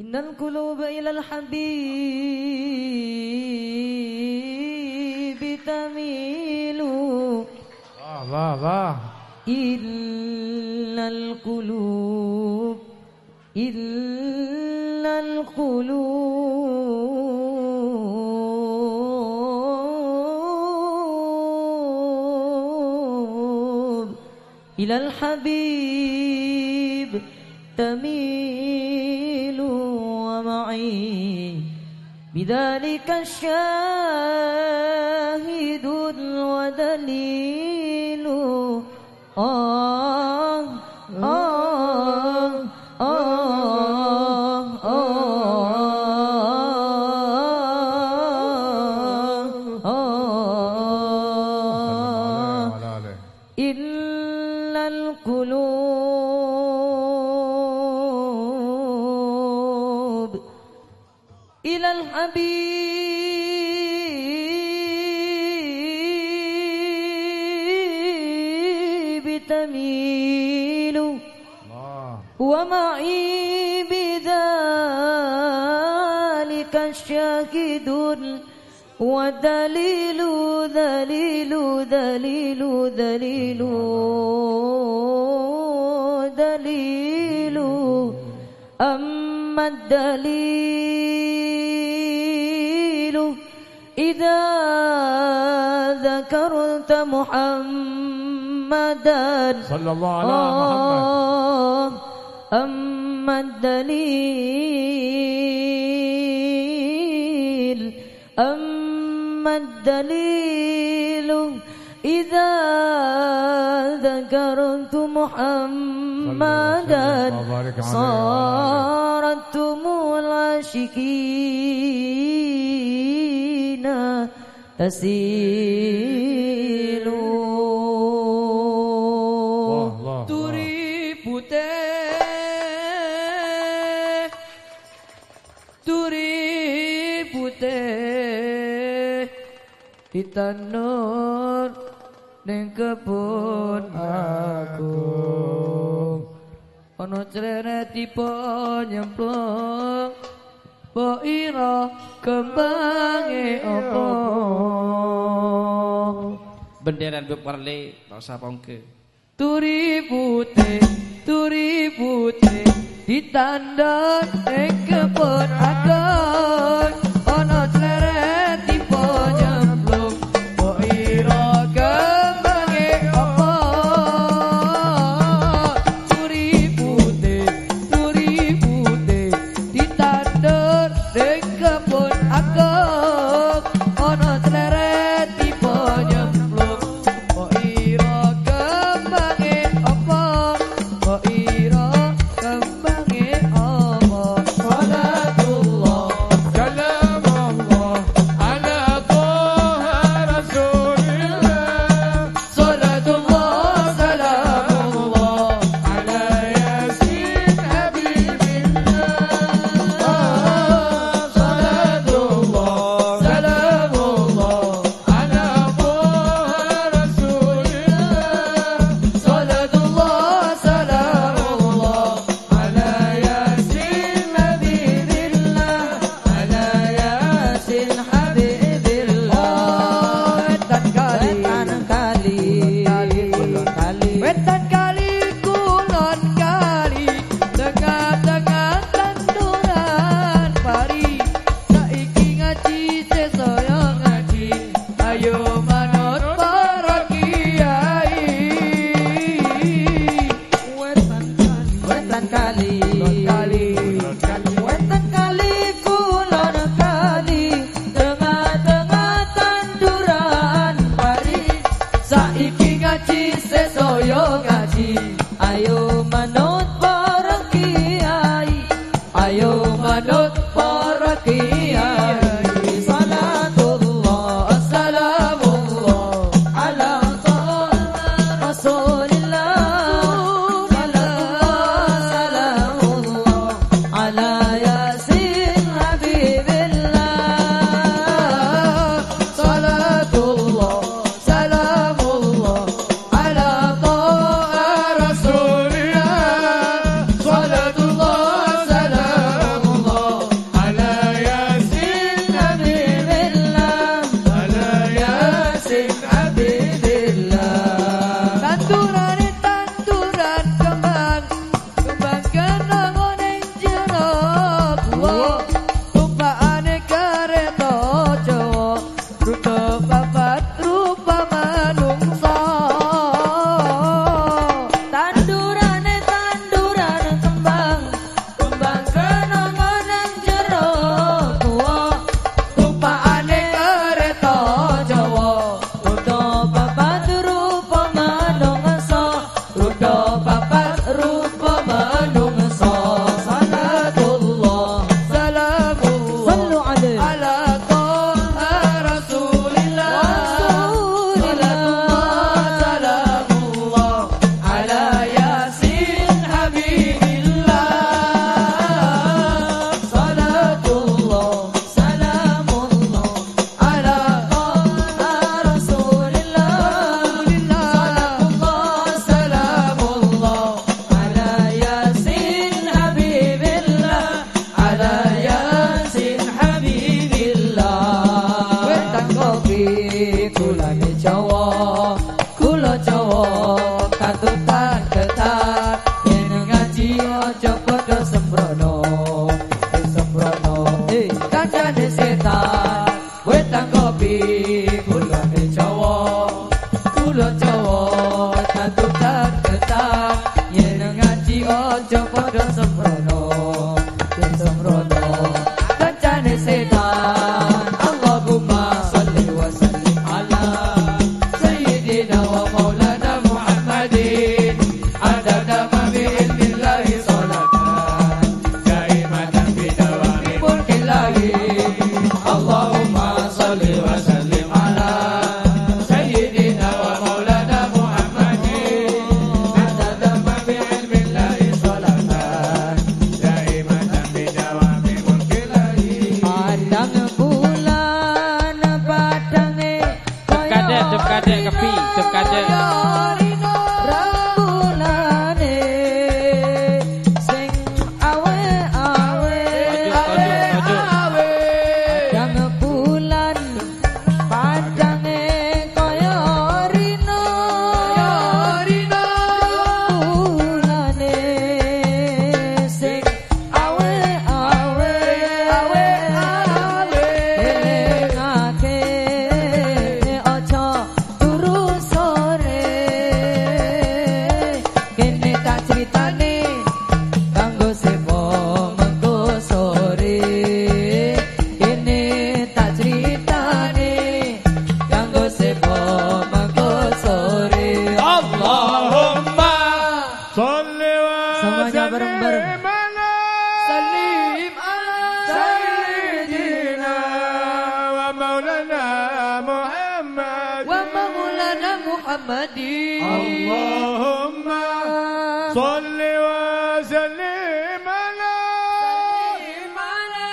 إن القلوب إلى الحبيب تميل. الله الله إلا القلوب إلا القلوب إلى الحبيب تميل. بذلك الشاهد ودليل آه آه آه آه على عليه إلا القلوب الحبيب تميل ومعي بذلك الشاهد ودليل دليل دليل دليل دليل. أما الدليل إذا ذكرت محمدا. صلى الله على محمد. آه أما الدليل أما الدليل إذا ذكرت محمدا. صارت العاشقين. tasilu. Turi pute turi pute ditanur ning kebun aku ana crene tipe nyemplung. Po ira kembange apa? Benderan Bu Perle tak usah pongke. Turi putih turi putih ditandon ing kebon agung Jam got kepi, jam kajek. bareng bareng salim ala sayyidina wa maulana muhammad wa maulana muhammadin allahumma salli wa sallim ala salim ala